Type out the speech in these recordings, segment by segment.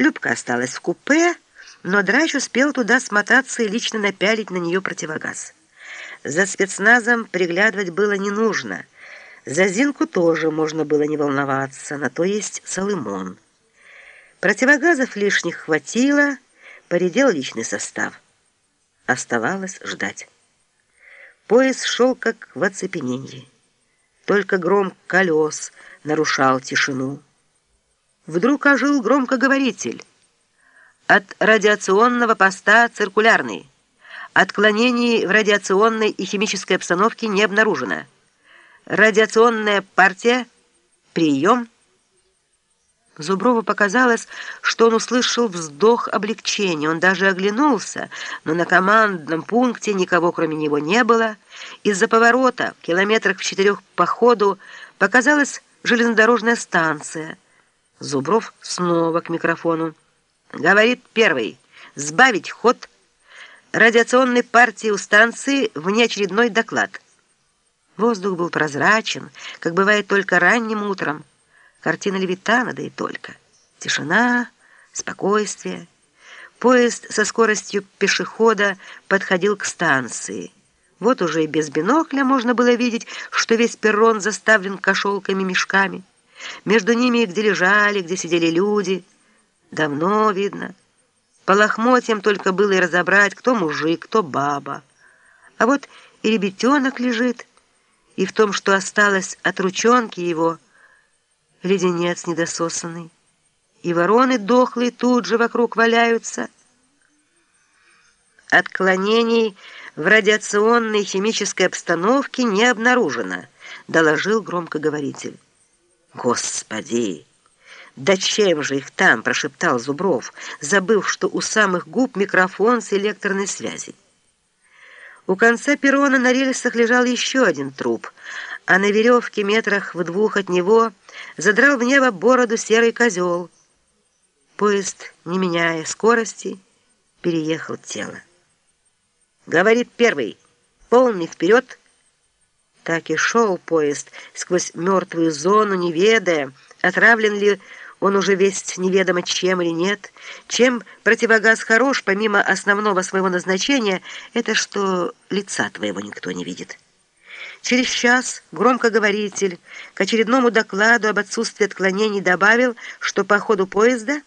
Любка осталась в купе, но Драч успел туда смотаться и лично напялить на нее противогаз. За спецназом приглядывать было не нужно. За Зинку тоже можно было не волноваться, на то есть Солымон. Противогазов лишних хватило, поредел личный состав. Оставалось ждать. Поезд шел как в оцепенении. Только гром колес нарушал тишину. Вдруг ожил громкоговоритель. От радиационного поста циркулярный. Отклонений в радиационной и химической обстановке не обнаружено. Радиационная партия. Прием. Зуброву показалось, что он услышал вздох облегчения. Он даже оглянулся, но на командном пункте никого кроме него не было. Из-за поворота, в километрах в четырех по ходу, показалась железнодорожная станция. Зубров снова к микрофону. Говорит первый. Сбавить ход. Радиационной партии у станции внеочередной доклад. Воздух был прозрачен, как бывает только ранним утром. Картина Левитана, да и только. Тишина, спокойствие. Поезд со скоростью пешехода подходил к станции. Вот уже и без бинокля можно было видеть, что весь перрон заставлен кошелками мешками. Между ними, где лежали, где сидели люди, давно видно. По лохмотьям только было и разобрать, кто мужик, кто баба. А вот и ребятенок лежит, и в том, что осталось от ручонки его – леденец недососанный, и вороны дохлые тут же вокруг валяются. Отклонений в радиационной химической обстановке не обнаружено, доложил громкоговоритель. Господи! Да чем же их там, прошептал Зубров, забыв, что у самых губ микрофон с электронной связи. У конца перрона на рельсах лежал еще один труп, а на веревке метрах в двух от него задрал в небо бороду серый козел. Поезд, не меняя скорости, переехал тело. Говорит первый, полный вперед. Так и шел поезд сквозь мертвую зону, не ведая, отравлен ли он уже весь неведомо чем или нет. Чем противогаз хорош, помимо основного своего назначения, это что лица твоего никто не видит. Через час громкоговоритель к очередному докладу об отсутствии отклонений добавил, что по ходу поезда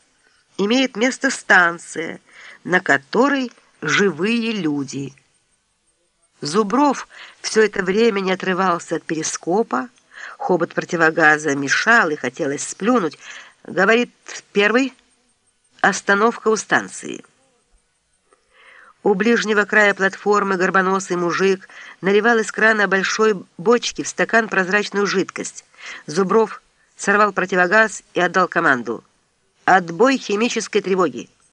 имеет место станция, на которой живые люди. Зубров все это время не отрывался от перископа, хобот противогаза мешал и хотелось сплюнуть. Говорит первый, остановка у станции. У ближнего края платформы горбоносый мужик наливал из крана большой бочки в стакан прозрачную жидкость. Зубров сорвал противогаз и отдал команду: "Отбой химической тревоги".